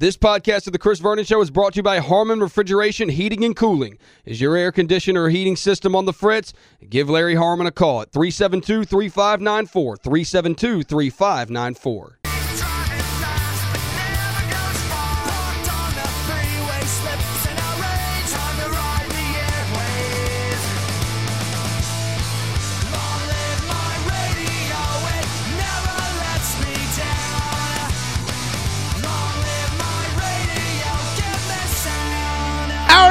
This podcast of The Chris Vernon Show is brought to you by Harmon Refrigeration Heating and Cooling. Is your air conditioner or heating system on the fritz? Give Larry Harmon a call at 372-3594, 372-3594.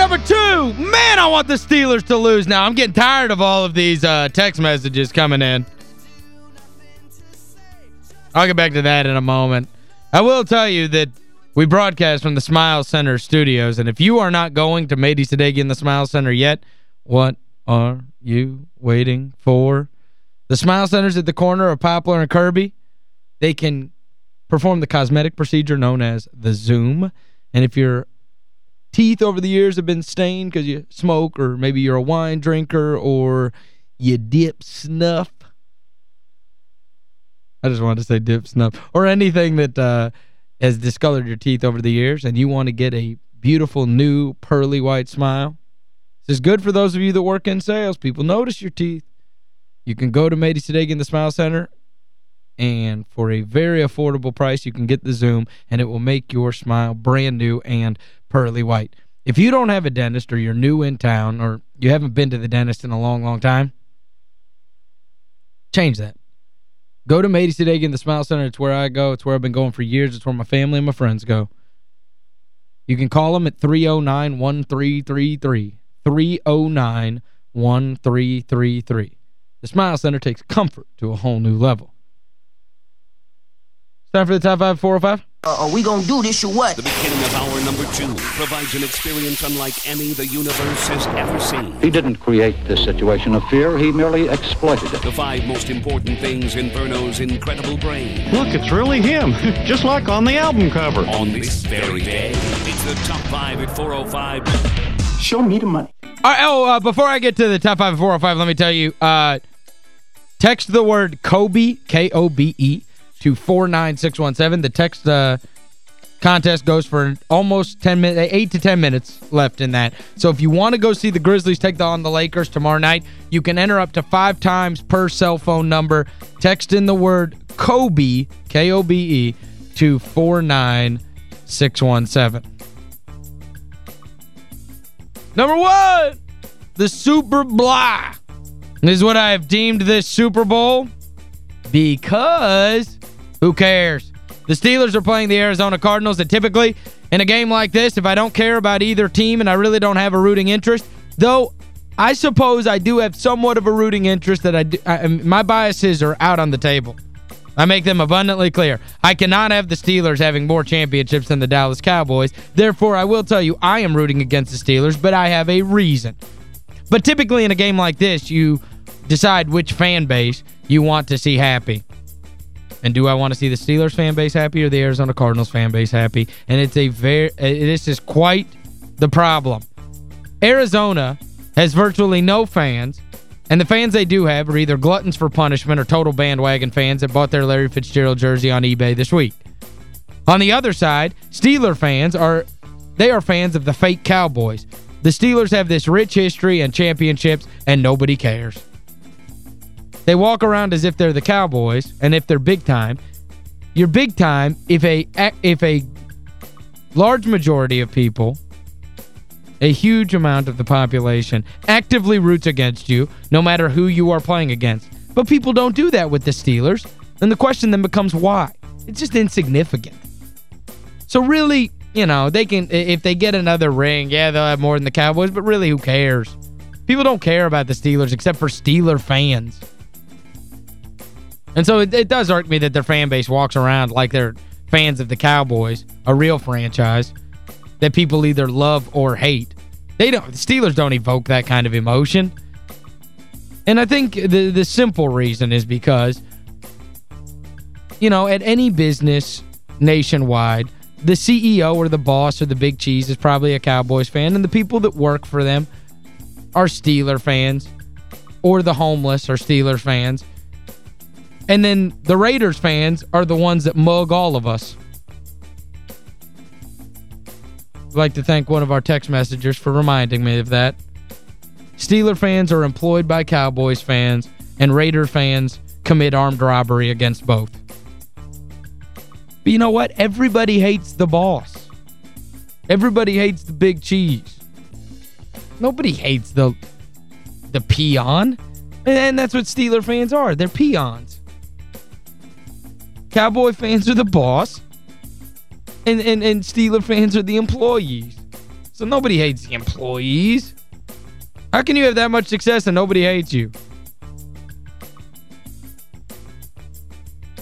Number two. Man, I want the Steelers to lose now. I'm getting tired of all of these uh, text messages coming in. I'll get back to that in a moment. I will tell you that we broadcast from the Smile Center studios, and if you are not going to Mady Sadeghi in the Smile Center yet, what are you waiting for? The Smile Center's at the corner of Poplar and Kirby. They can perform the cosmetic procedure known as the Zoom. And if your teeth over the years have been stained because you smoke or maybe you're a wine drinker or you dip snuff, I just wanted to say dip snuff. Or anything that uh, has discolored your teeth over the years and you want to get a beautiful new pearly white smile. This is good for those of you that work in sales. People notice your teeth. You can go to Mady Sadeghi in the Smile Center and for a very affordable price you can get the Zoom and it will make your smile brand new and pearly white. If you don't have a dentist or you're new in town or you haven't been to the dentist in a long, long time, change that. Go to Mady Sadeghi in the Smile Center. It's where I go. It's where I've been going for years. It's where my family and my friends go. You can call them at 309-1333. 309-1333. The Smile Center takes comfort to a whole new level. It's time for the Top 5 405. Uh, are we gonna do this or what? The beginning of hour number two provides an experience unlike any the universe has ever seen. He didn't create this situation of fear, he merely exploited it. The five most important things in Verno's incredible brain. Look, it's really him, just like on the album cover. On this very day, it's the top five at 405. Show me the money. All right, oh, uh, before I get to the top 5 at 405, let me tell you, uh, text the word Kobe, K-O-B-E, to 49617. The text uh, contest goes for almost 10 minutes, 8 to 10 minutes left in that. So if you want to go see the Grizzlies take on the Lakers tomorrow night, you can enter up to five times per cell phone number. Text in the word Kobe, K-O-B-E, to 49617. Number one, the Super Blah. This is what I have deemed this Super Bowl because who cares? The Steelers are playing the Arizona Cardinals and typically in a game like this, if I don't care about either team and I really don't have a rooting interest, though I suppose I do have somewhat of a rooting interest that I, do, I um, my biases are out on the table. I make them abundantly clear. I cannot have the Steelers having more championships than the Dallas Cowboys. Therefore, I will tell you I am rooting against the Steelers, but I have a reason. But typically in a game like this, you decide which fan base you want to see happy. And do I want to see the Steelers fan base happy or the Arizona Cardinals fan base happy? And it's a very this is quite the problem. Arizona has virtually no fans, and the fans they do have are either gluttons for punishment or total bandwagon fans that bought their Larry Fitzgerald jersey on eBay this week. On the other side, Steeler fans are they are fans of the fake Cowboys. The Steelers have this rich history and championships, and nobody cares. They walk around as if they're the Cowboys, and if they're big time. You're big time if a if a large majority of people, a huge amount of the population, actively roots against you, no matter who you are playing against. But people don't do that with the Steelers, and the question then becomes why. It's just insignificant. So really, you know, they can if they get another ring, yeah, they'll have more than the Cowboys, but really who cares? People don't care about the Steelers except for Steeler fans. And so it, it does irk me that their fan base walks around like they're fans of the Cowboys, a real franchise, that people either love or hate. They don't the Steelers don't evoke that kind of emotion. And I think the the simple reason is because you know, at any business nationwide, the CEO or the boss or the big cheese is probably a Cowboys fan and the people that work for them are Steeler fans or the homeless are Steeler fans. And then the Raiders fans are the ones that mug all of us. I'd like to thank one of our text messengers for reminding me of that. Steeler fans are employed by Cowboys fans, and Raider fans commit armed robbery against both. But you know what? Everybody hates the boss. Everybody hates the big cheese. Nobody hates the the peon. And that's what Steeler fans are. They're peons. Cowboy fans are the boss. And, and, and Steeler fans are the employees. So nobody hates the employees. How can you have that much success and nobody hates you?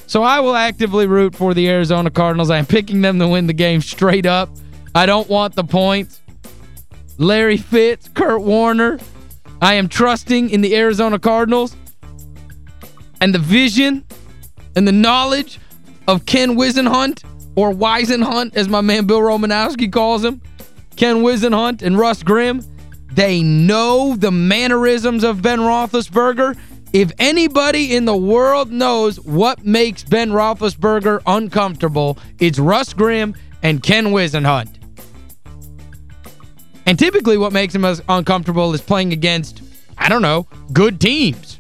So I will actively root for the Arizona Cardinals. I am picking them to win the game straight up. I don't want the points. Larry Fitz, Kurt Warner. I am trusting in the Arizona Cardinals and the vision and the knowledge of Ken Whisenhunt or Whisenhunt, as my man Bill Romanowski calls him. Ken Whisenhunt and Russ Grimm. They know the mannerisms of Ben Roethlisberger. If anybody in the world knows what makes Ben Roethlisberger uncomfortable, it's Russ Grimm and Ken Whisenhunt. And typically what makes him uncomfortable is playing against, I don't know, good teams.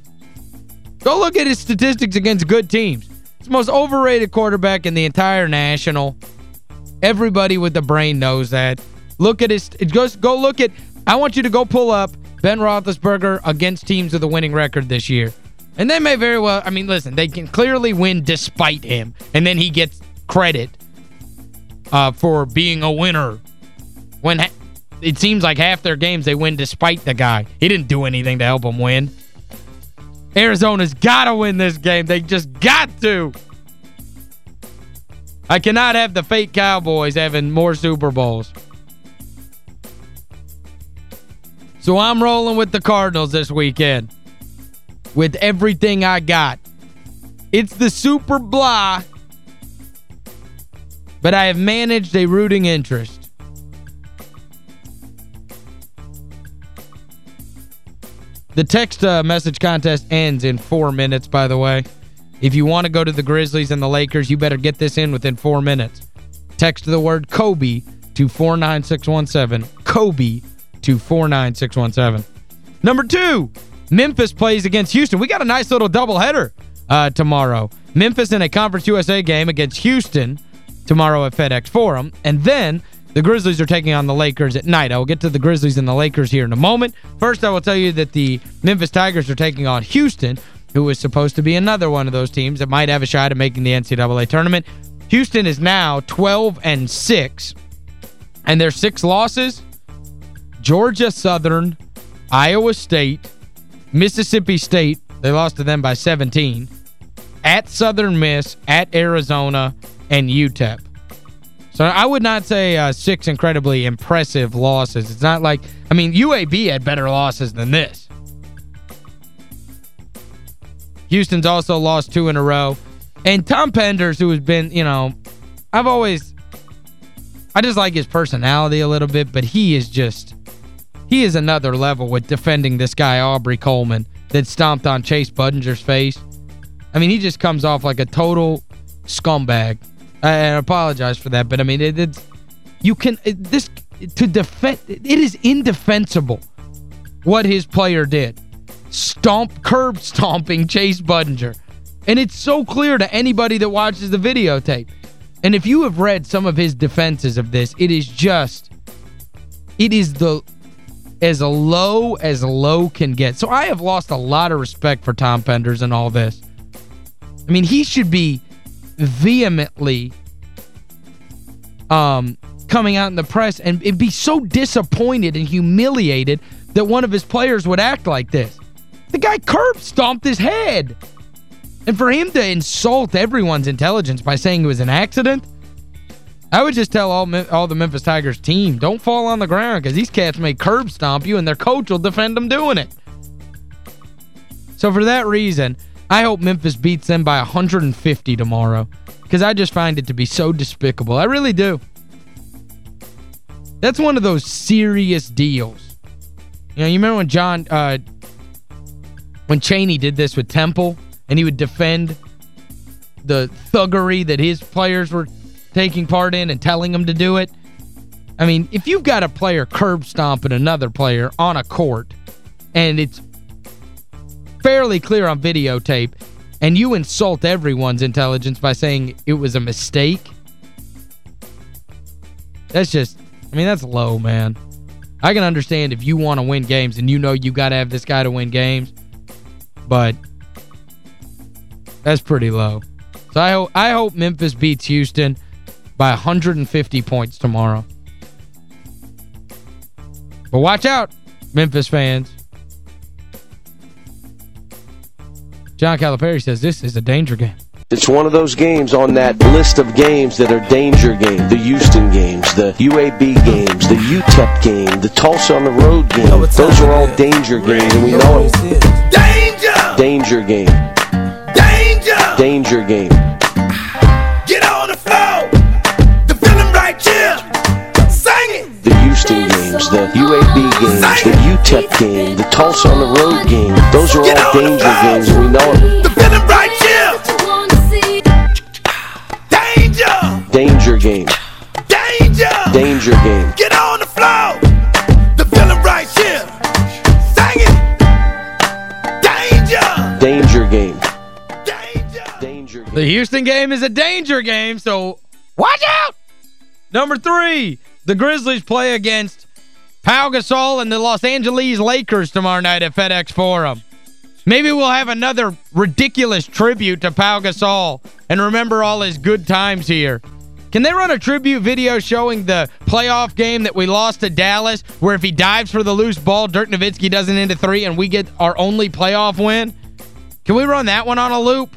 Go look at his statistics against good teams. It's the most overrated quarterback in the entire national. Everybody with the brain knows that. Look at his go, go look at I want you to go pull up Ben Roethlisberger against teams with a winning record this year. And they may very well, I mean, listen, they can clearly win despite him. And then he gets credit uh, for being a winner when it seems like half their games they win despite the guy. He didn't do anything to help them win. Arizona's got to win this game. They just got to. I cannot have the fake Cowboys having more Super Bowls. So I'm rolling with the Cardinals this weekend. With everything I got. It's the super blah. But I have managed a rooting interest. The text uh, message contest ends in four minutes, by the way. If you want to go to the Grizzlies and the Lakers, you better get this in within four minutes. Text the word Kobe to 49617. Kobe to 49617. Number two, Memphis plays against Houston. We got a nice little doubleheader uh, tomorrow. Memphis in a Conference USA game against Houston tomorrow at FedEx Forum. And then the Grizzlies are taking on the Lakers at night. I will get to the Grizzlies and the Lakers here in a moment. First, I will tell you that the Memphis Tigers are taking on Houston, who is supposed to be another one of those teams that might have a shot at making the NCAA tournament. Houston is now 12 and 6, and their six losses Georgia Southern, Iowa State, Mississippi State, they lost to them by 17, at Southern Miss, at Arizona, and UTEP. So I would not say uh, six incredibly impressive losses. It's not like, I mean, UAB had better losses than this. Houston's also lost two in a row. And Tom Penders, who has been, you know, I've always, I just like his personality a little bit, but he is just, he is another level with defending this guy, Aubrey Coleman, that stomped on Chase Budinger's face. I mean, he just comes off like a total scumbag. I, apologize for that, but I mean, it, it's you can it, this to defend it is indefensible what his player did. Stomp curb stomping Chase Budinger. And it's so clear to anybody that watches the videotape. And if you have read some of his defenses of this, it is just it is the as low as low can get. So I have lost a lot of respect for Tom Penders and all this. I mean, he should be vehemently um, coming out in the press and, and be so disappointed and humiliated that one of his players would act like this. The guy curb stomped his head. And for him to insult everyone's intelligence by saying it was an accident, I would just tell all all the Memphis Tigers team, don't fall on the ground because these cats may curb stomp you and their coach will defend them doing it. So for that reason, I hope Memphis beats them by 150 tomorrow because I just find it to be so despicable. I really do. That's one of those serious deals. You know, you remember when John uh, when Chaney did this with Temple and he would defend the thuggery that his players were taking part in and telling them to do it. I mean, if you've got a player curb stomping another player on a court and it's fairly clear on videotape and you insult everyone's intelligence by saying it was a mistake, that's just, I mean, that's low, man. I can understand if you want to win games and you know you got to have this guy to win games, but that's pretty low. So I hope I hope Memphis beats Houston by 150 points tomorrow. But watch out, Memphis fans. John Calipari says this is a danger game. It's one of those games on that list of games that are danger games. The Houston games, the UAB games, the UTEP game, the Tulsa on the road game. Those are all danger games, and we know it. Danger! Danger game. Danger! Danger game. Houston games, the UAB games, the UTEP game, the Tulsa on the road game. Those are all danger games, we know it. The feeling right here! Danger! Danger game. Danger! Danger game. Get on the floor! The feeling right here! Sing it! Danger! Danger game. Danger! Danger game. The Houston game is a danger game, so watch out! Number three, the Grizzlies play against Pau Gasol and the Los Angeles Lakers tomorrow night at FedEx Forum. Maybe we'll have another ridiculous tribute to Pau Gasol and remember all his good times here. Can they run a tribute video showing the playoff game that we lost to Dallas where if he dives for the loose ball, Dirk Nowitzki doesn't into three and we get our only playoff win? Can we run that one on a loop?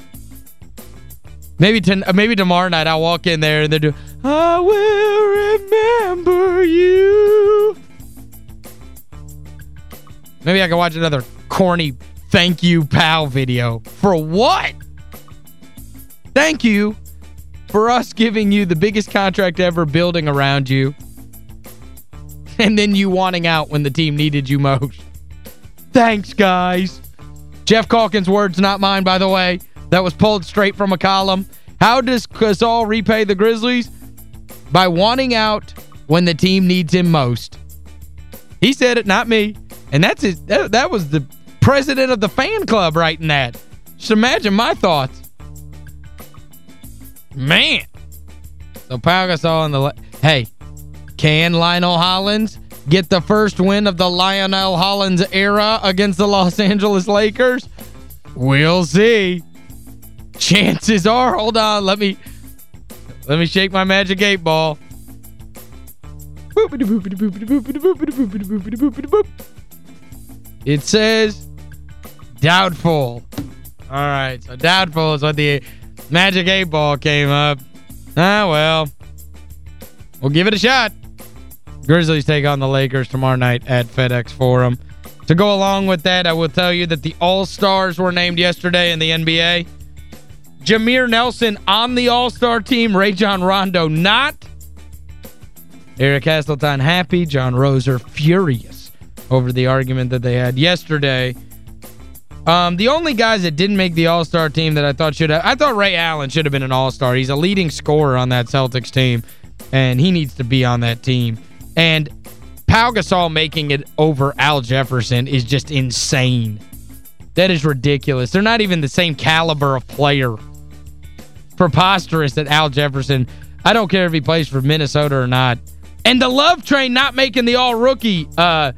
Maybe to, uh, maybe tomorrow night I'll walk in there and they're do, I will remember you. Maybe I can watch another corny thank you pal video. For what? Thank you for us giving you the biggest contract ever building around you and then you wanting out when the team needed you most. Thanks, guys. Jeff Calkins' words, not mine, by the way. That was pulled straight from a column. How does Gasol repay the Grizzlies? By wanting out when the team needs him most. He said it, not me. And that's his, that, that was the president of the fan club writing that. Just imagine my thoughts. Man. So Pau Gasol and the... Hey, can Lionel Hollins get the first win of the Lionel Hollins era against the Los Angeles Lakers? We'll see. Chances are, hold on, let me let me shake my magic eight ball. It says doubtful. All right, so doubtful is what the magic eight ball came up. Ah, well. We'll give it a shot. Grizzlies take on the Lakers tomorrow night at FedEx Forum. To go along with that, I will tell you that the All-Stars were named yesterday in the NBA. Jameer Nelson on the All-Star team. Rajon Rondo not. Eric Hasseltine happy. John Roser furious over the argument that they had yesterday. Um, the only guys that didn't make the All-Star team that I thought should have... I thought Ray Allen should have been an All-Star. He's a leading scorer on that Celtics team, and he needs to be on that team. And Pau Gasol making it over Al Jefferson is just insane. That is ridiculous. They're not even the same caliber of player. Preposterous that Al Jefferson, I don't care if he plays for Minnesota or not. And the Love Train not making the all-rookie uh,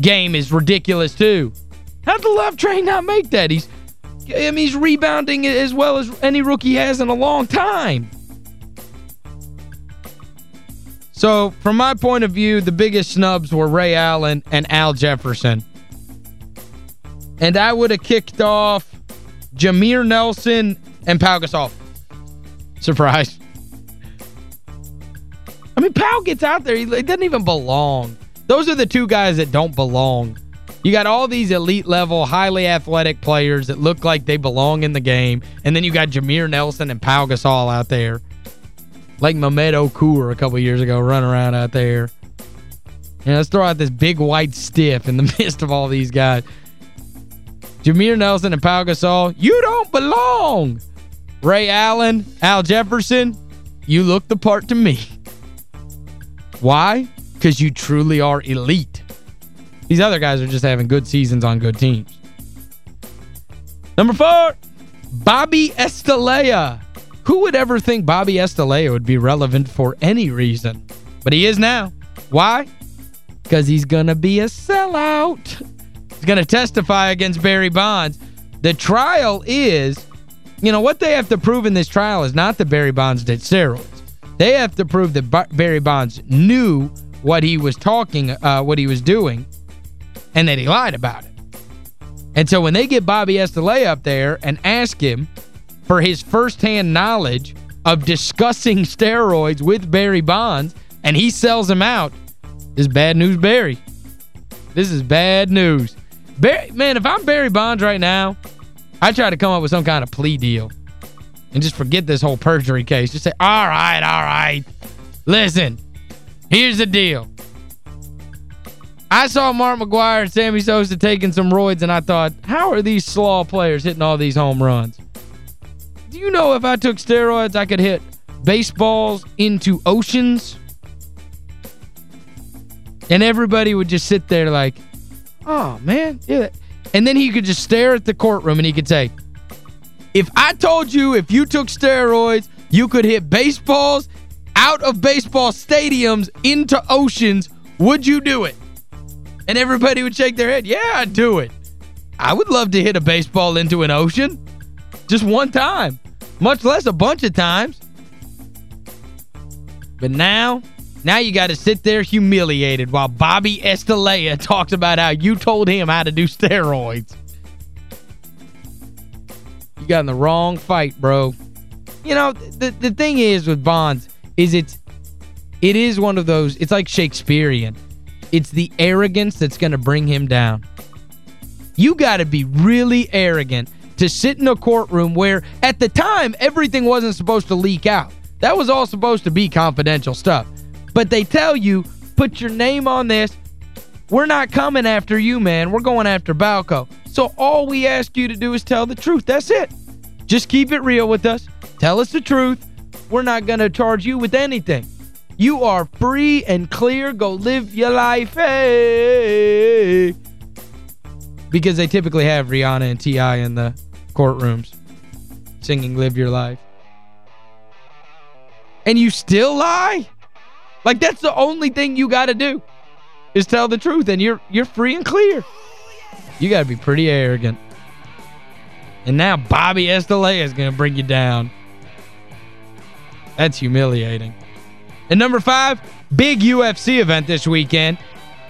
game is ridiculous too. How'd the Love Train not make that? He's I mean, he's rebounding as well as any rookie has in a long time. So, from my point of view, the biggest snubs were Ray Allen and Al Jefferson. And I would have kicked off Jameer Nelson and Pau Gasol. Surprise. I mean, Pau gets out there. He, he doesn't even belong. Those are the two guys that don't belong. You got all these elite level, highly athletic players that look like they belong in the game. And then you got Jameer Nelson and Pau Gasol out there. Like Mehmet Okur a couple years ago running around out there. And let's throw out this big white stiff in the midst of all these guys. Jameer Nelson and Pau Gasol, you don't belong. Ray Allen, Al Jefferson, you look the part to me. Why? because you truly are elite. These other guys are just having good seasons on good teams. Number four, Bobby Estalella. Who would ever think Bobby Estalella would be relevant for any reason? But he is now. Why? Because he's going to be a sellout. He's going to testify against Barry Bonds. The trial is, you know, what they have to prove in this trial is not that Barry Bonds did steroids. They have to prove that Barry Bonds knew what he was talking, uh, what he was doing, and that he lied about it. And so when they get Bobby Estalella up there and ask him for his firsthand knowledge of discussing steroids with Barry Bonds, and he sells him out, this is bad news Barry. This is bad news. Barry, man, if I'm Barry Bonds right now, I try to come up with some kind of plea deal and just forget this whole perjury case. Just say, all right, all right. Listen, here's the deal. I saw Mark McGwire and Sammy Sosa taking some roids, and I thought, how are these slaw players hitting all these home runs? Do you know if I took steroids, I could hit baseballs into oceans? And everybody would just sit there like, oh, man. Yeah. And then he could just stare at the courtroom and he could say, if I told you if you took steroids, you could hit baseballs out of baseball stadiums into oceans, would you do it? And everybody would shake their head, yeah, I'd do it. I would love to hit a baseball into an ocean. Just one time. Much less a bunch of times. But now, now you got to sit there humiliated while Bobby Estalella talks about how you told him how to do steroids You got in the wrong fight, bro. You know, the the thing is with Bonds is it's it is one of those, it's like Shakespearean. It's the arrogance that's going to bring him down. You got to be really arrogant to sit in a courtroom where, at the time, everything wasn't supposed to leak out. That was all supposed to be confidential stuff. But they tell you, put your name on this. We're not coming after you, man. We're going after Balco. So all we ask you to do is tell the truth. That's it. Just keep it real with us. Tell us the truth. We're not going to charge you with anything. You are free and clear. Go live your life. Hey. Because they typically have Rihanna and T.I. in the courtrooms singing Live Your Life. And you still lie? Like, that's the only thing you got to do is tell the truth, and you're you're free and clear. You got to be pretty arrogant. And now Bobby Estalella is going to bring you down. That's humiliating. And number five, big UFC event this weekend.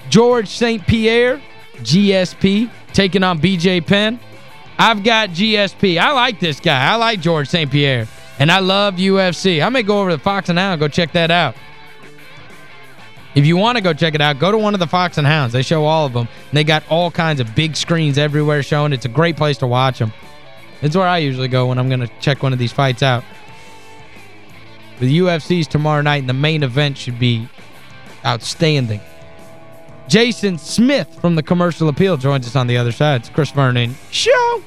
George St. Pierre, GSP, taking on BJ Penn. I've got GSP. I like this guy. I like George St. Pierre. And I love UFC. I may go over to Fox and and go check that out. If you want to go check it out, go to one of the Fox and Hounds. They show all of them. They got all kinds of big screens everywhere showing. It's a great place to watch them. It's where I usually go when I'm going to check one of these fights out. The UFC's tomorrow night, and the main event should be outstanding. Jason Smith from the Commercial Appeal joins us on the other side. It's Chris Vernon Show.